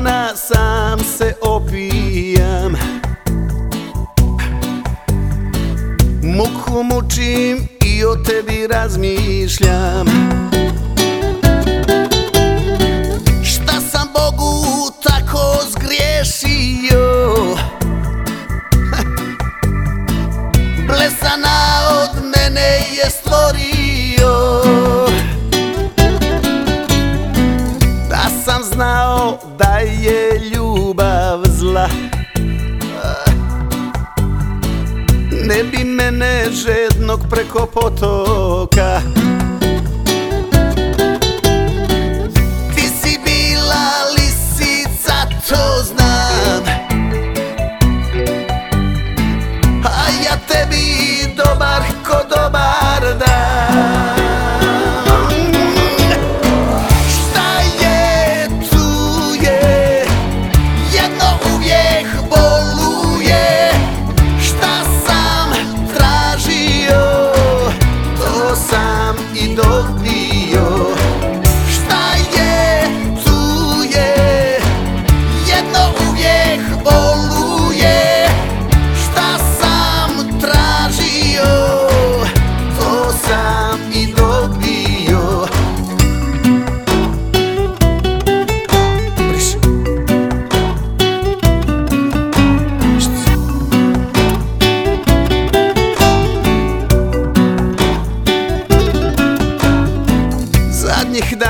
dana sam se opijam. Muku mučim i o tebi razmišljam. bila. Ne bi mene žednog preko potoka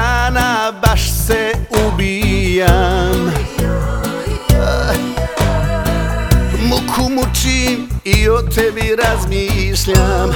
dana baš se ubijam. Muku mučim i o tebi razmišljam.